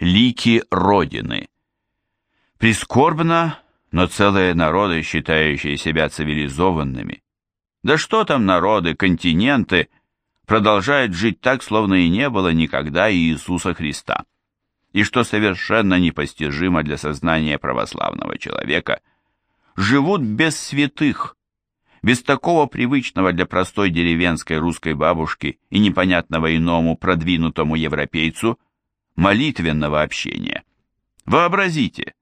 Лики Родины. Прискорбно, но целые народы, считающие себя цивилизованными, да что там народы, континенты, продолжают жить так, словно и не было никогда Иисуса Христа. И что совершенно непостижимо для сознания православного человека, живут без святых, без такого привычного для простой деревенской русской бабушки и непонятного иному продвинутому европейцу молитвенного общения. Вообразите,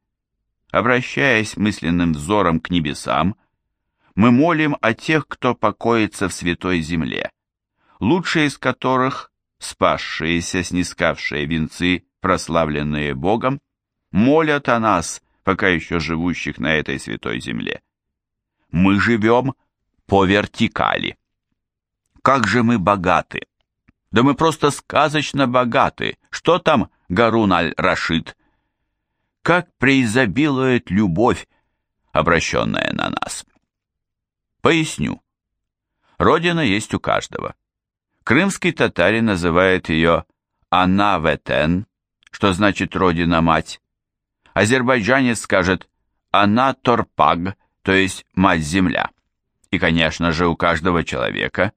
обращаясь мысленным взором к небесам, мы молим о тех, кто покоится в святой земле, лучшие из которых, спасшиеся, снискавшие венцы, прославленные Богом, молят о нас, пока еще живущих на этой святой земле. Мы живем по вертикали. Как же мы богаты! Да мы просто сказочно богаты. Что там Гарун аль-Рашид? Как преизобилует любовь, обращенная на нас. Поясню. Родина есть у каждого. Крымский татарин называет ее Ана-Ветен, что значит родина-мать. Азербайджанец скажет Ана-Торпаг, то есть мать-земля. И, конечно же, у каждого человека,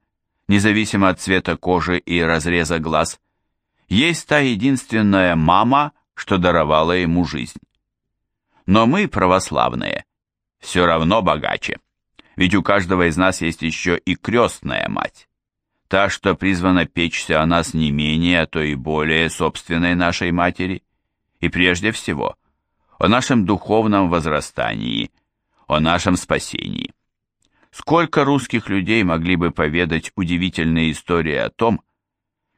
независимо от цвета кожи и разреза глаз, есть та единственная мама, что даровала ему жизнь. Но мы, православные, все равно богаче. Ведь у каждого из нас есть еще и крестная мать. Та, что призвана печься о нас не менее, а то и более собственной нашей матери. И прежде всего, о нашем духовном возрастании, о нашем спасении. Сколько русских людей могли бы поведать удивительные истории о том,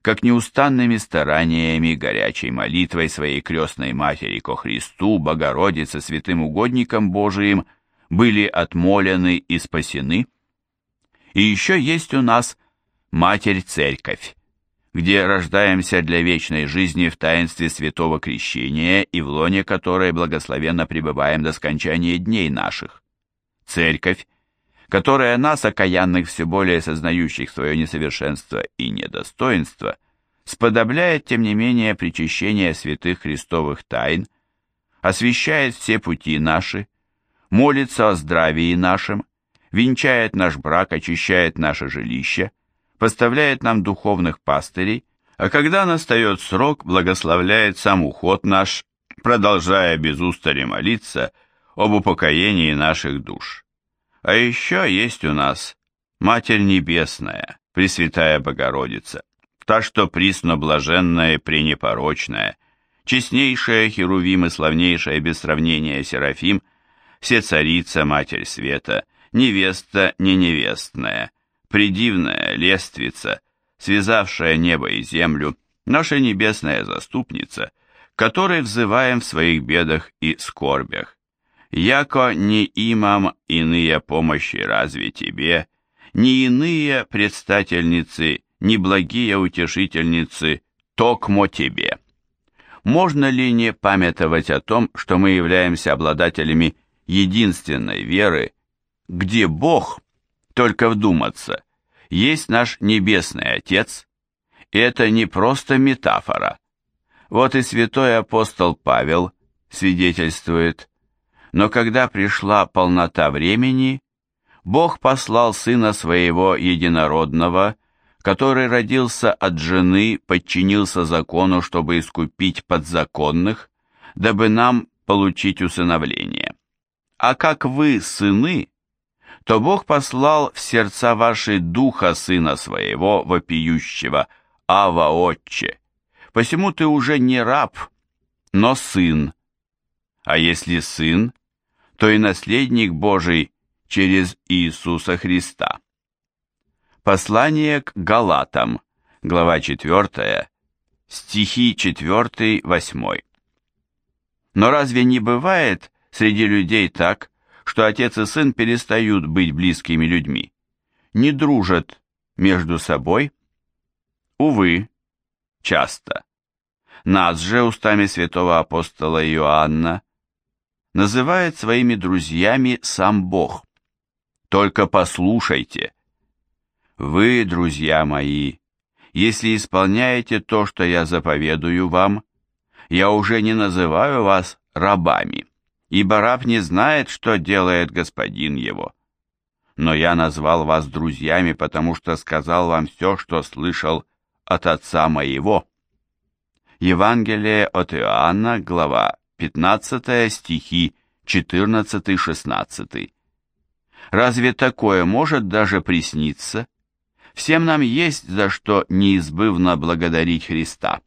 как неустанными стараниями, горячей молитвой своей крестной матери ко Христу, Богородице, святым угодникам Божиим, были отмолены и спасены. И еще есть у нас Матерь-Церковь, где рождаемся для вечной жизни в таинстве святого крещения и в лоне которой благословенно пребываем до скончания дней наших. Церковь, которая нас, окаянных все более сознающих свое несовершенство и недостоинство, сподобляет, тем не менее, причащение святых христовых тайн, освящает все пути наши, молится о здравии нашем, венчает наш брак, очищает наше жилище, поставляет нам духовных пастырей, а когда настает срок, благословляет сам уход наш, продолжая без устали молиться об упокоении наших душ. А еще есть у нас Матерь Небесная, Пресвятая Богородица, та, что присно блаженная и пренепорочная, честнейшая Херувим и славнейшая без сравнения Серафим, все царица, Матерь Света, невеста не невестная, предивная лествица, связавшая небо и землю, наша небесная заступница, которой взываем в своих бедах и скорбях яко не имам иные помощи разве тебе, ни иные предстательницы, ни благие утешительницы, токмо тебе. Можно ли не памятовать о том, что мы являемся обладателями единственной веры, где Бог, только вдуматься, есть наш Небесный Отец, и это не просто метафора. Вот и святой апостол Павел свидетельствует – но когда пришла полнота времени, Бог послал Сына Своего Единородного, который родился от жены, подчинился закону, чтобы искупить подзаконных, дабы нам получить усыновление. А как вы сыны, то Бог послал в сердца ваши Духа Сына Своего, вопиющего, Ава Отче. Посему ты уже не раб, но сын. А если сын, то и наследник Божий через Иисуса Христа. Послание к Галатам, глава 4, стихи 4-8. Но разве не бывает среди людей так, что отец и сын перестают быть близкими людьми, не дружат между собой? Увы, часто. Нас же устами святого апостола Иоанна называет своими друзьями сам Бог. Только послушайте. Вы, друзья мои, если исполняете то, что я заповедую вам, я уже не называю вас рабами, ибо раб не знает, что делает господин его. Но я назвал вас друзьями, потому что сказал вам все, что слышал от отца моего». Евангелие от Иоанна, глава 15 стихи 14-16. Разве такое может даже присниться? Всем нам есть за что неизбывно благодарить Христа.